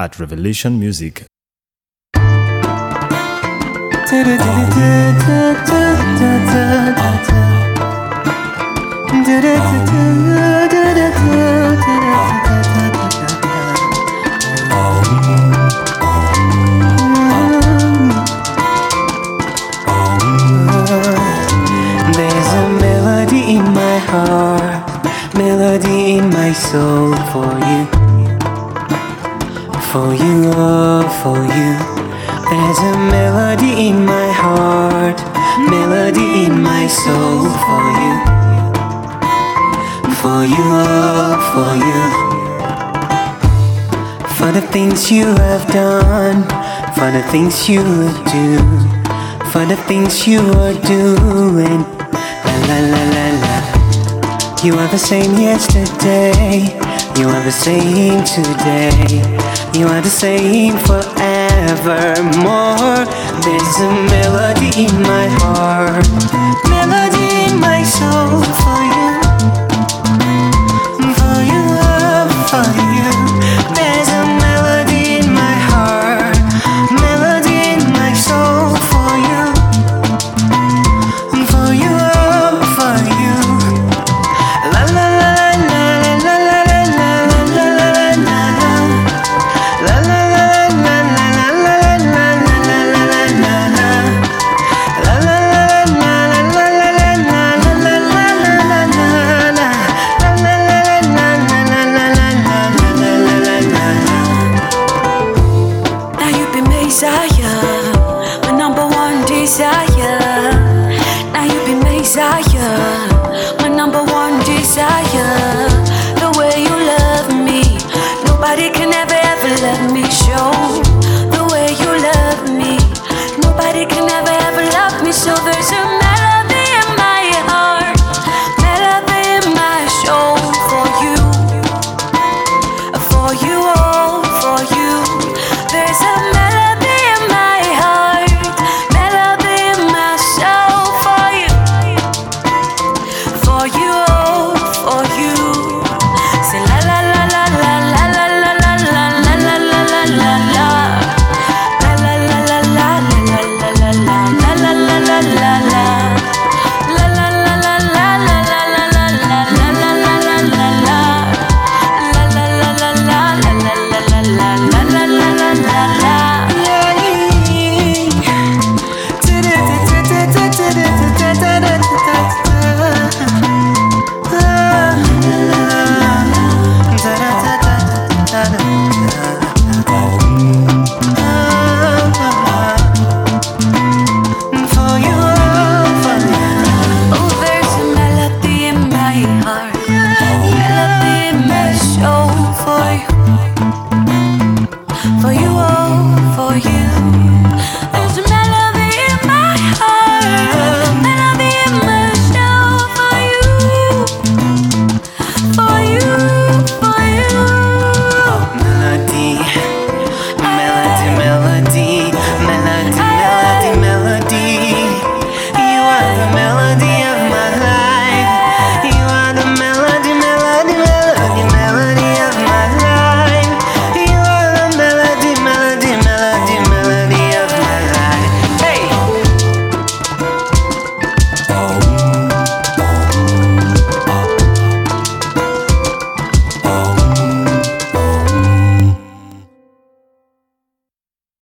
at Revelation Music. There's a melody in my heart, melody in my soul for you. For you, oh, for you. There's a melody in my heart, melody in my soul for you. For you, oh, for you. For the things you have done, for the things you do, for the things you are doing. La la la la la. You are the same yesterday, you are the same today, you are the same forevermore. There's a melody in my heart, melody quizás you.